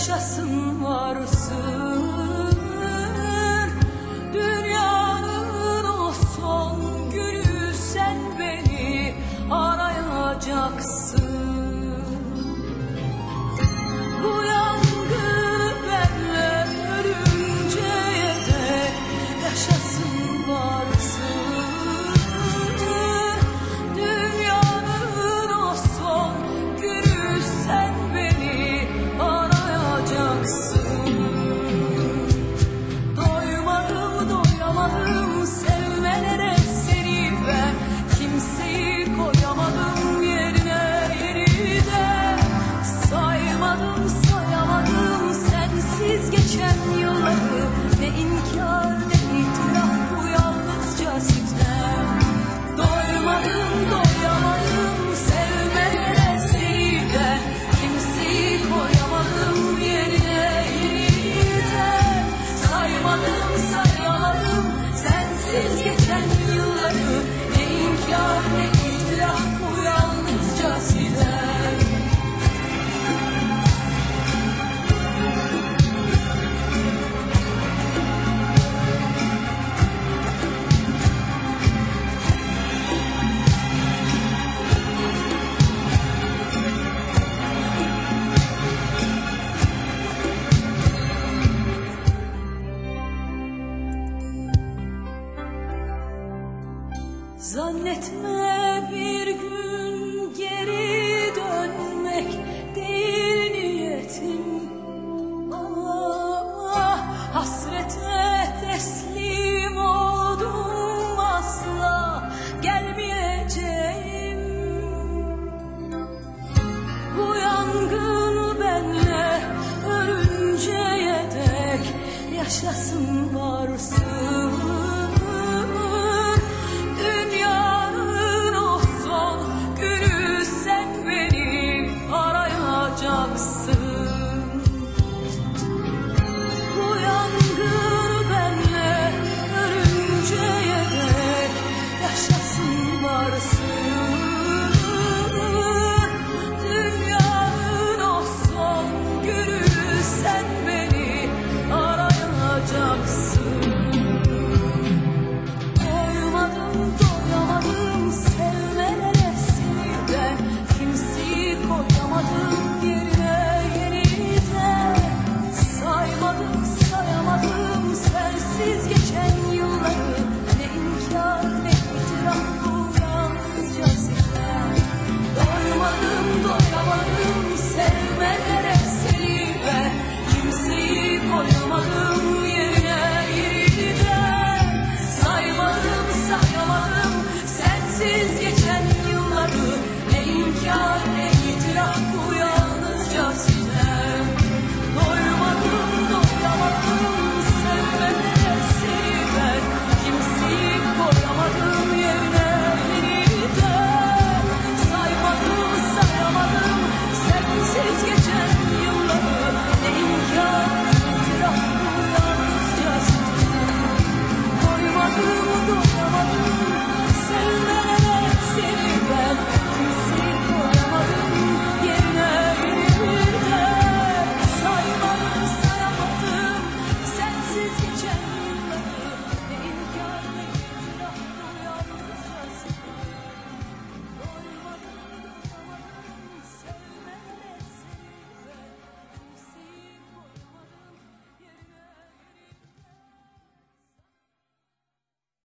yaşasın varsın. Dünyanın o son günü sen beni arayacaksın Zannetme bir gün geri dönmek değil niyetim. Ah hasrete teslim oldum asla gelmeyeceğim. Bu yangın benle ölünceye dek yaşasın varsın Oh, future.